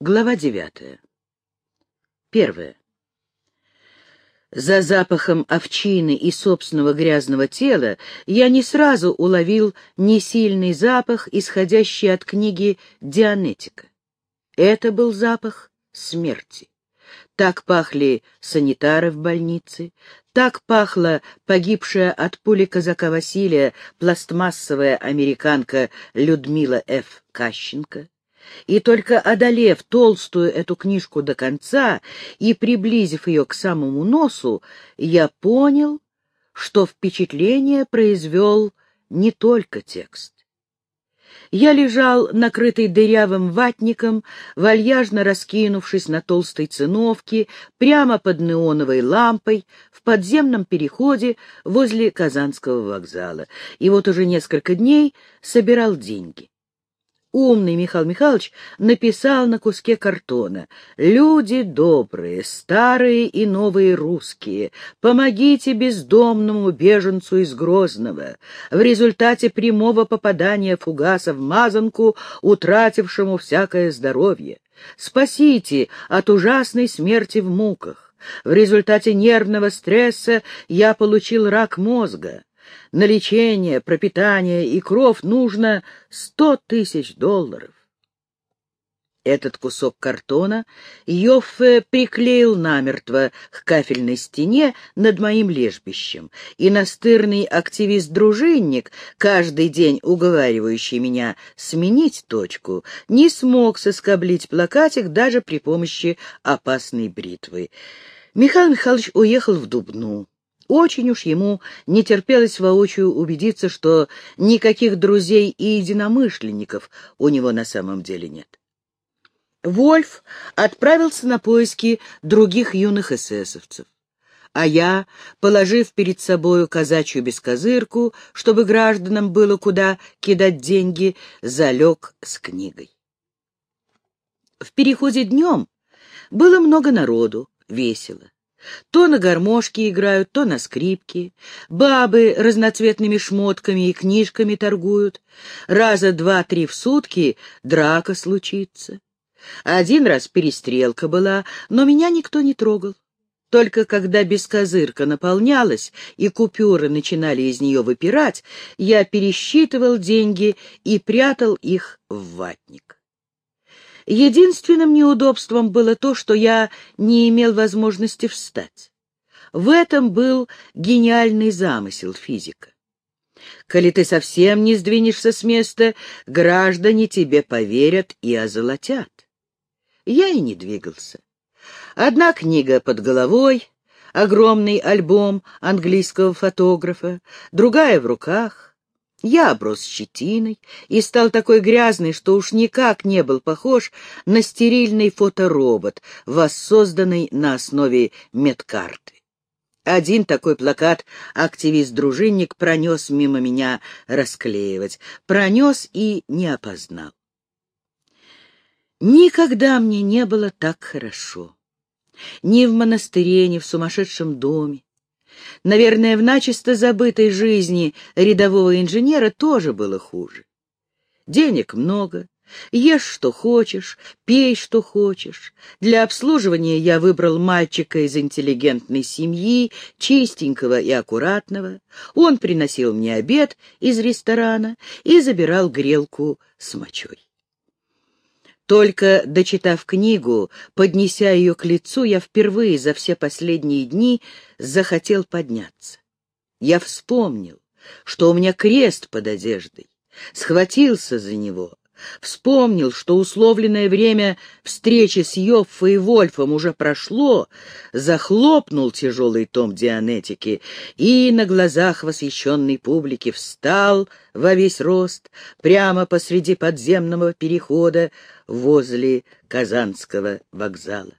Глава девятая. Первое. За запахом овчины и собственного грязного тела я не сразу уловил несильный запах, исходящий от книги Дианетика. Это был запах смерти. Так пахли санитары в больнице, так пахла погибшая от пули казака Василия пластмассовая американка Людмила Ф. Кащенко. И только одолев толстую эту книжку до конца и приблизив ее к самому носу, я понял, что впечатление произвел не только текст. Я лежал, накрытый дырявым ватником, вальяжно раскинувшись на толстой циновке, прямо под неоновой лампой, в подземном переходе возле Казанского вокзала, и вот уже несколько дней собирал деньги. Умный Михаил Михайлович написал на куске картона «Люди добрые, старые и новые русские, помогите бездомному беженцу из Грозного, в результате прямого попадания фугаса в мазанку, утратившему всякое здоровье. Спасите от ужасной смерти в муках. В результате нервного стресса я получил рак мозга. На лечение, пропитание и кров нужно сто тысяч долларов. Этот кусок картона Йоффе приклеил намертво к кафельной стене над моим лежбищем, и настырный активист-дружинник, каждый день уговаривающий меня сменить точку, не смог соскоблить плакатик даже при помощи опасной бритвы. Михаил Михайлович уехал в Дубну. Очень уж ему не терпелось воочию убедиться, что никаких друзей и единомышленников у него на самом деле нет. Вольф отправился на поиски других юных эсэсовцев, а я, положив перед собою казачью бескозырку, чтобы гражданам было куда кидать деньги, залег с книгой. В переходе днем было много народу, весело. То на гармошке играют, то на скрипке. Бабы разноцветными шмотками и книжками торгуют. Раза два-три в сутки драка случится. Один раз перестрелка была, но меня никто не трогал. Только когда бескозырка наполнялась и купюры начинали из нее выпирать, я пересчитывал деньги и прятал их в ватник. Единственным неудобством было то, что я не имел возможности встать. В этом был гениальный замысел физика. Коли ты совсем не сдвинешься с места, граждане тебе поверят и озолотят. Я и не двигался. Одна книга под головой, огромный альбом английского фотографа, другая в руках, я оброс щетиной и стал такой грязный, что уж никак не был похож на стерильный фоторобот, воссозданный на основе медкарты. Один такой плакат активист-дружинник пронес мимо меня расклеивать, пронес и не опознал. Никогда мне не было так хорошо. Ни в монастыре, ни в сумасшедшем доме. Наверное, в начисто забытой жизни рядового инженера тоже было хуже. Денег много, ешь что хочешь, пей что хочешь. Для обслуживания я выбрал мальчика из интеллигентной семьи, чистенького и аккуратного. Он приносил мне обед из ресторана и забирал грелку с мочой. Только дочитав книгу, поднеся ее к лицу, я впервые за все последние дни захотел подняться. Я вспомнил, что у меня крест под одеждой, схватился за него, Вспомнил, что условленное время встречи с Йоффой и Вольфом уже прошло, захлопнул тяжелый том Дианетики и на глазах восхищенной публики встал во весь рост прямо посреди подземного перехода возле Казанского вокзала.